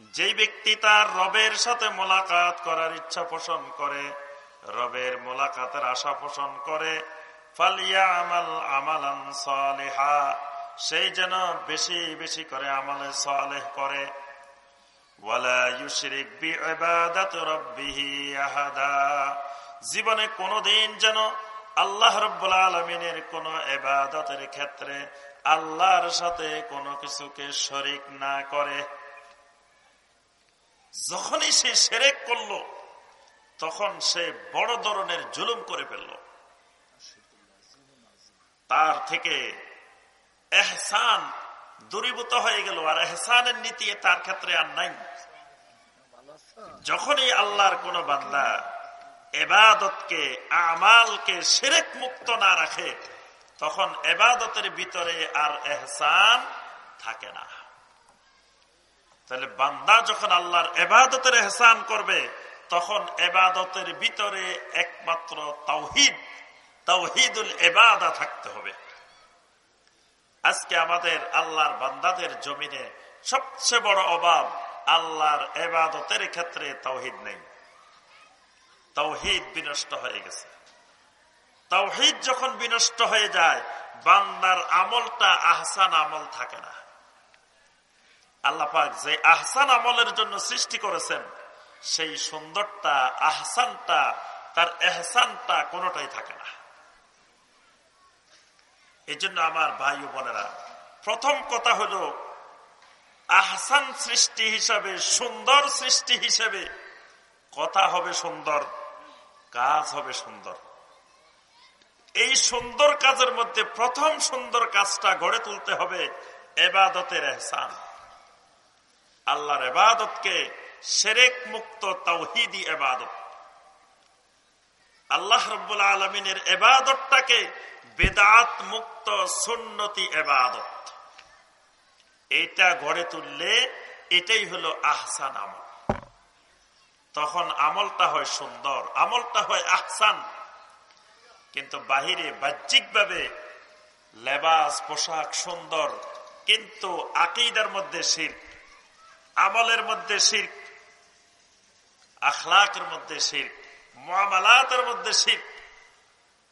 যেই ব্যক্তি তার রবের সাথে মোলাকাত করার ইচ্ছা পোষণ করে, রবের মোলাকাতের আশা পোষণ করে ফালিয়া আমাল আমালান সালেহা, সেই যেন বেশি বেশি করে আমলে সালেহ করে। জীবনে কোনদিন যেন আল্লাহ আলমিনের কোন এবাদতের ক্ষেত্রে আল্লাহর সাথে কোনো কিছুকে শরিক না করে। যখনই সে সেরেক করল, তখন সে বড় ধরনের জুলুম করে ফেলল। তার থেকে এহসান দূরীভূত হয়ে গেল, আর এহসানের নীতি তার ক্ষেত্রে আর নাই। যখনই আল্লাহর কোন বান্দা এবাদতকে, আমালকে সেরেক মুক্ত না রাখে, তখন এবাদতের ভিতরে আর এহসান থাকে না। তাহলে বান্দা যখন আল্লাহর এবাদতের এহসান করবে, তখন এবাদতের ভিতরে একমাত্র তাওহিদ, তাওহিদুল এবাদা থাকতে হবে। আজকে আমাদের আল্লাহর বান্দাদের জমিনে সবচেয়ে বড় অভাব আল্লাহর এবাদতের ক্ষেত্রে তাওহিদ নেই। তাওহিদ বিনষ্ট হয়ে গেছে। তাওহিদ যখন বিনষ্ট হয়ে যায়, বান্দার আমলটা আহসান আমল থাকে না। আল্লাপাক যে আহসান আমলের জন্য সৃষ্টি করেছেন, সেই সুন্দরটা আহসানটা, তার এহসানটা কোনোটাই থাকে না। এই জন্য আমার ভাই বোনেরা, প্রথম কথা হলো, আহসান সৃষ্টি হিসাবে, সুন্দর সৃষ্টি হিসেবে কথা হবে সুন্দর, কাজ হবে সুন্দর। এই সুন্দর কাজের মধ্যে প্রথম সুন্দর কাজটা গড়ে তুলতে হবে এবাদতের এহসান। আল্লাহর এবাদতকে সেরেক মুক্ত তাওহিদি এবাদত আল্লাহ রব্বুল আলমিনের এবাদতটাকে বেদাত মুক্ত সুন্নতি এবাদত এটা গড়ে তুললে এটাই হলো আহসান আমল। তখন আমলটা হয় সুন্দর, আমলটা হয় আহসান। কিন্তু বাহিরে বাহ্যিকভাবে লেবাস, পোশাক সুন্দর, কিন্তু আকিদার মধ্যে শির আমলের মধ্যে শির আখলাকের মধ্যে শির মামালাতের মধ্যে শির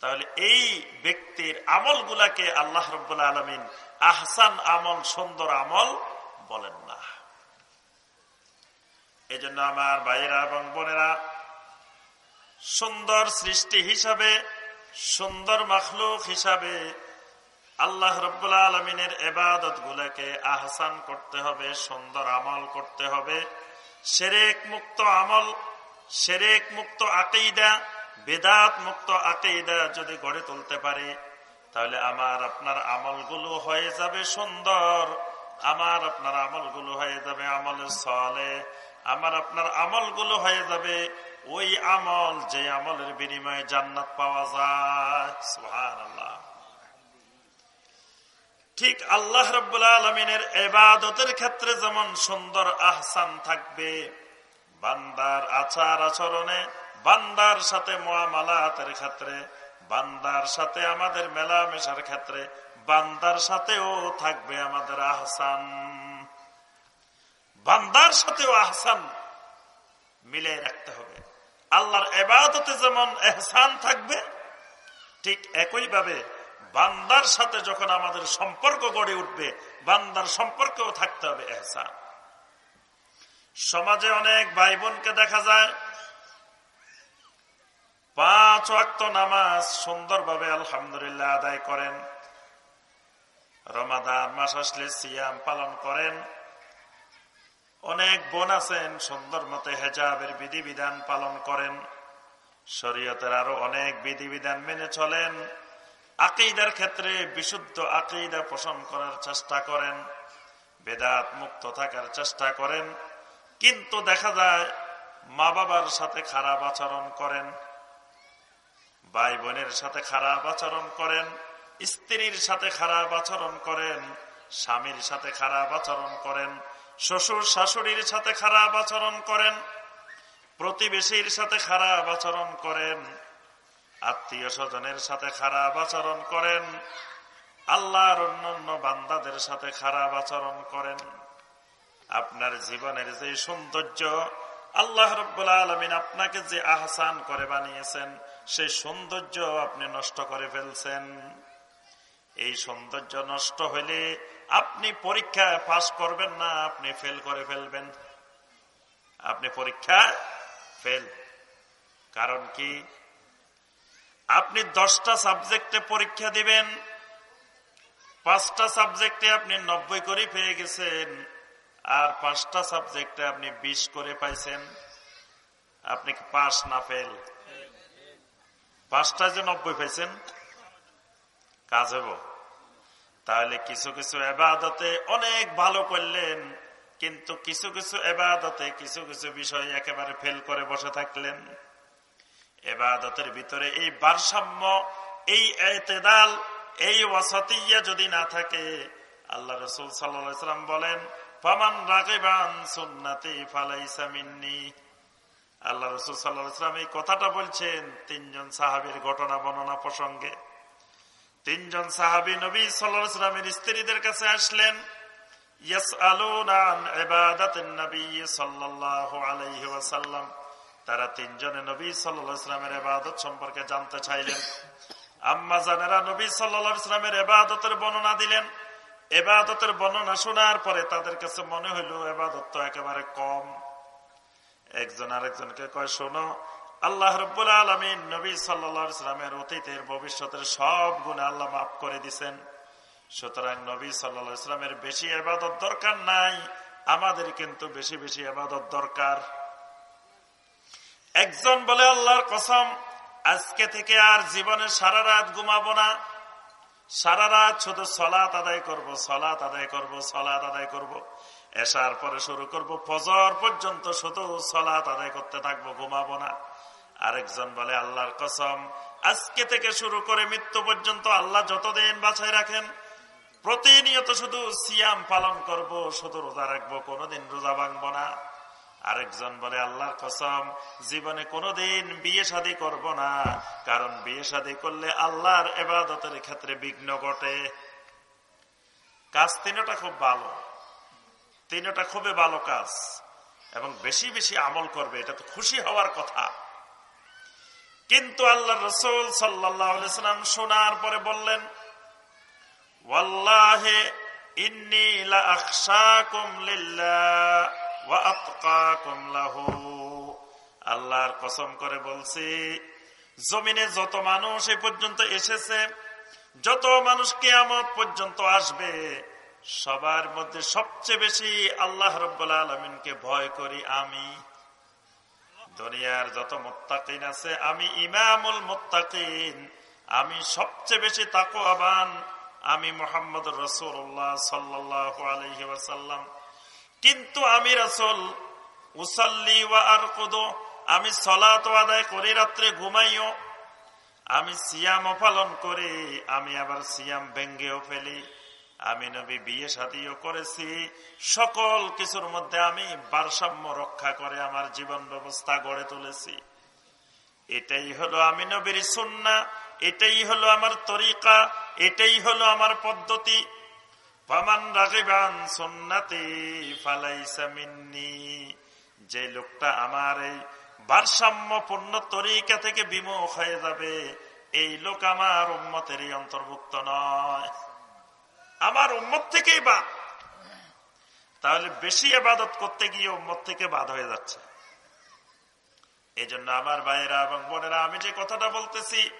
তাহলে এই ব্যক্তির আমল গুলাকে আল্লাহ রব্বুল্লা আলমিন আহসান আমল, সুন্দর আমল বলেন না। এই জন্য আমার ভাইয়েরা এবং বোনেরা, সুন্দর সৃষ্টি হিসাবে, সুন্দর মখলুক হিসাবে আল্লাহ রব্বুল্লা আলমিনের এবাদত গুলাকে আহসান করতে হবে, সুন্দর আমল করতে হবে। সেরেক মুক্ত আমল সেরেক মুক্ত আকেইদা বেদাত মুক্ত আকেইদা যদি গড়ে তুলতে পারে, তাহলে আমার আপনার আমলগুলো হয়ে যাবে সুন্দর। আমার আপনার আমলগুলো হয়ে যাবে আমলের সলে। আমার আপনার আমলগুলো হয়ে যাবে ওই আমল যে আমলের বিনিময়ে জান্নাত পাওয়া যায়। সুহান আল্লাহ ঠিক আল্লাহ রব্বুল্লা আলমিনের এবাদতের ক্ষেত্রে যেমন সুন্দর আহসান থাকবে, বান্দার আচার আচরণে, বান্দার সাথে মোয়ামালাতের ক্ষেত্রে, বান্দার সাথে আমাদের মেলামেশার ক্ষেত্রে, বান্দার সাথেও থাকবে আমাদের আহসান। বান্দার সাথেও আহসান মিলে রাখতে হবে। আল্লাহর এবাদতে যেমন এহসান থাকবে, ঠিক একইভাবে বান্দার সাথে যখন আমাদের সম্পর্ক গড়ে উঠবে, বান্দার সম্পর্কেও থাকতে হবে এহসান। সমাজে অনেক ভাই বোনকে দেখা যায়, পাঁচ ওয়াক্ত নামাজ সুন্দরভাবে আলহামদুলিল্লাহ আদায় করেন, রমাদান মাস আসলে সিয়াম পালন করেন। অনেক বোন আছেন, সুন্দর মতে হেজাবের বিধিবিধান পালন করেন, শরীয়তের আরও অনেক বিধিবিধান মেনে চলেন। আকেইদার ক্ষেত্রে বিশুদ্ধ আকেইদা পোষণ করার চেষ্টা করেন, বেদাত মুক্ত থাকার চেষ্টা করেন, কিন্তু দেখা যায় মা বাবার সাথে খারাপ আচরণ করেন ভাই বোনের সাথে খারাপ আচরণ করেন, স্ত্রীর সাথে খারাপ আচরণ করেন, স্বামীর সাথে খারাপ আচরণ করেন, শ্বশুর শাশুড়ির সাথে খারাপ আচরণ করেন, প্রতিবেশীর সাথে খারাপ আচরণ করেন আত্মীয় স্বজনের সাথে খারাপ আচরণ করেন। আল্লাহর অন্যান্য বান্দাদের সাথে খারাপ আচরণ করেন। আপনার জীবনের যে সৌন্দর্য, আল্লাহ রব্বুল্লা আলমিন আপনাকে যে আহসান করে বানিয়েছেন, সেই সৌন্দর্য আপনি নষ্ট করে ফেলছেন। এই সৌন্দর্য নষ্ট হইলে আপনি পরীক্ষায় পাশ করবেন না, আপনি ফেল করে ফেলবেন। আপনি পরীক্ষা ফেল। কারণ কি? আপনি দশটা সাবজেক্টে পরীক্ষা দিবেন, পাঁচটা সাবজেক্টে আপনি নব্বই করে পেয়ে গেছেন, আর পাঁচটা সাবজেক্টে আপনি বিশ করে পাইছেন। আপনি পাস না ফেল? পাঁচটা যে নব্বই পাইছেন, কাজ হব তাহলে কিছু কিছু এবাদতে অনেক ভালো করলেন, কিন্তু কিছু কিছু এবাদতে কিছু কিছু বিষয় একেবারে ফেল করে বসে থাকলেন। এবাদতের ভিতরে এই ভারসাম্য, এই এতেদাল, এই ওয়াসতিয়া যদি না থাকে, আল্লাহ রসুল সাল্লাম বলেন, ফমান রাগেবান সুন্নাতি ফালাইসা মিন্নি। আল্লাহ রসুল সাল্লাহাম এই কথাটা বলছেন তিনজন সাহাবির ঘটনা বর্ণনা প্রসঙ্গে। তিনজন সাহাবি নবী সাল্লামের স্ত্রীদের কাছে আসলেন তারা তিনজনে নবী সাল্লামের এবাদত সম্পর্কে জানতে চাইলেন। আম্মা জানেরা নবী সাল্লামের এবাদতের বর্ণনা দিলেন। এবাদতের বর্ণনা শোনার পরে তাদের কাছে মনে হইল এবাদত তো একেবারে কম। একজন আরেকজনকে কয়, শোনো, আল্লাহ রব্বুল আলমিন নবী সাল্লামের অতীতের ভবিষ্যতের সব গুণে আল্লাহ মাফ করে দিছেন। সুতরাং নবী সাল্লা ইসলামের বেশি আবাদত দরকার নাই। আমাদের কিন্তু বেশি বেশি আবাদত দরকার। একজন বলে, আল্লাহর কসম, আজকে থেকে আর জীবনে সারা রাত ঘুমাবো না। সারা রাত শুধু সলাত আদায় করব সলাত আদায় করব সলাত আদায় করব। এসার পরে শুরু করব, ফজর পর্যন্ত শুধু সলাত আদায় করতে থাকব, ঘুমাবো না। আরেকজন বলে, আল্লাহর কসম, আজকে থেকে শুরু করে মৃত্যু পর্যন্ত আল্লাহ যতদিন বাছাই রাখেন, প্রতিনিয়ত শুধু সিয়াম পালন করব, শুধু রোজা রাখব, কোনোদিন রোজা ভাঙবো না। আরেকজন বলে, আল্লাহর কসম, জীবনে কোনোদিন বিয়ে শাদী করব না। কারণ বিয়ে শাদী করলে আল্লাহর এবাদতের ক্ষেত্রে বিঘ্ন ঘটে। কাজ তিনটা খুব ভালো। তিনটা খুবই ভালো কাজ। এবং বেশি বেশি আমল করবে, এটা তো খুশি হওয়ার কথা। কিন্তু আল্লাহ রসুল সাল্লাম শোনার পরে বললেন, ওয়াল্লাহে ইন্নি লা আখশাকুম লিল্লাহ। আল্লাহর কসম করে বলছি, জমিনে যত মানুষ এ পর্যন্ত এসেছে, যত মানুষ কেয়ামত পর্যন্ত আসবে, সবার মধ্যে সবচেয়ে বেশি আল্লাহ রব্বুল্লা আলমিনকে ভয় করি আমি। দুনিয়ার যত মোত্তাকিন আছে, আমি ইমামুল মোত্তাকিন, আমি সবচেয়ে বেশি তাকো আবান আমি মোহাম্মদ রসুল্লাহ সাল্লাহ আলহি ওয়াসাল্লাম। কিন্তু আমি রাসল, উসাল্লি আর কুদো আমি সলাত আদায় করি রাত্রে ঘুমাইও। আমি সিয়াম পালন করি, আমি আবার সিয়াম ভেঙ্গেও ফেলি। আমি নবী বিয়ে সাদিও করেছি। সকল কিছুর মধ্যে আমি ভারসাম্য রক্ষা করে আমার জীবন ব্যবস্থা গড়ে তুলেছি। এটাই হলো আমি নবীর সুন্না এটাই হলো আমার তরিকা, এটাই হলো আমার পদ্ধতি। যে লোকটা আমার এই ভারসাম্যপূর্ণ তরিকা থেকে বিমুখ হয়ে যাবে, এই লোক আমার উম্মতেরই অন্তর্ভুক্ত নয়। আমার উম্মত থেকেই বাদ। তাহলে বেশি আবাদত করতে গিয়ে উম্মত থেকে বাদ হয়ে যাচ্ছে। এই আমার ভাইয়েরা এবং বোনেরা, আমি যে কথাটা বলতেছি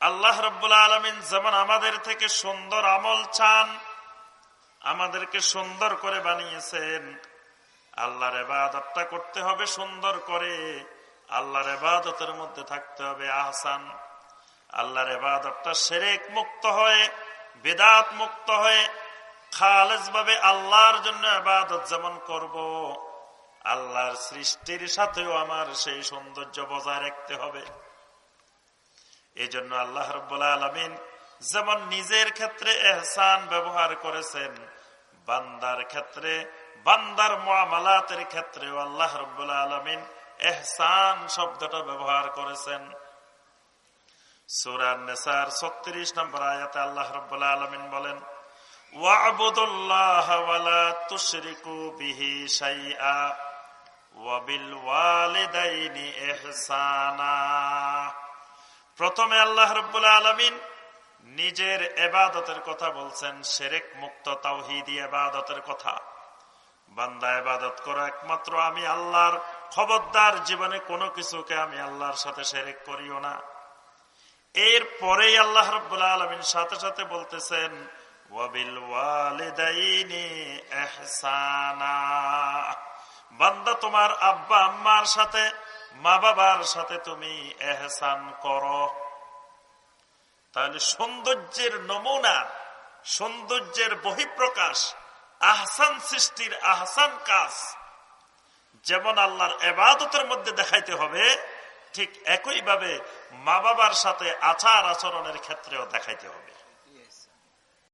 আল্লাহ রব্বুল্লা আলমিন যেমন আমাদের থেকে সুন্দর আমল চান, আমাদেরকে সুন্দর করে বানিয়েছেন। আল্লাহর এবাদতটা করতে হবে সুন্দর করে, আল্লাহর এবাদতের মধ্যে থাকতে হবে আহসান। আল্লাহর এবাদতটা সেরেক মুক্ত হয়ে, বেদাত মুক্ত হয়ে খালেজ ভাবে আল্লাহর জন্য এবাদত যেমন করব, আল্লাহর সৃষ্টির সাথেও আমার সেই সৌন্দর্য বজায় রাখতে হবে। এই জন্য আল্লাহ রব্বুল্লা আলমিন যেমন নিজের ক্ষেত্রে এহসান ব্যবহার করেছেন, বান্দার ক্ষেত্রে, বান্দার মালাতের ক্ষেত্রেও আল্লাহ রব্বুল্লা আলমিন এহসান শব্দটা ব্যবহার করেছেন। বলেন প্রথমে আল্লাহ রব্বুল্লা আলমিন নিজের এবাদতের কথা বলছেন সেরেক মুক্ত তাওহিদি এবাদতের কথা। বান্দা এবাদত করা, একমাত্র আমি আল্লাহর খবরদার জীবনে কোনো কিছুকে আমি আল্লাহর সাথে সেরেক করিও না। এর পরেই আল্লাহ রব্বুল্লা আলমিন সাথে সাথে বলতেছেন বান্দা তোমার আব্বা আম্মার সাথে মা বাবার সাথে তুমি এহসান করো। তাহলে সৌন্দর্যের নমুনা, সৌন্দর্যের বহিঃপ্রকাশ, আহসান সৃষ্টির আহসান কাজ। যেমন আল্লাহর এবাদতের মধ্যে দেখাইতে হবে, ঠিক একইভাবে মা বাবার সাথে আচার আচরণের ক্ষেত্রেও দেখাইতে হবে।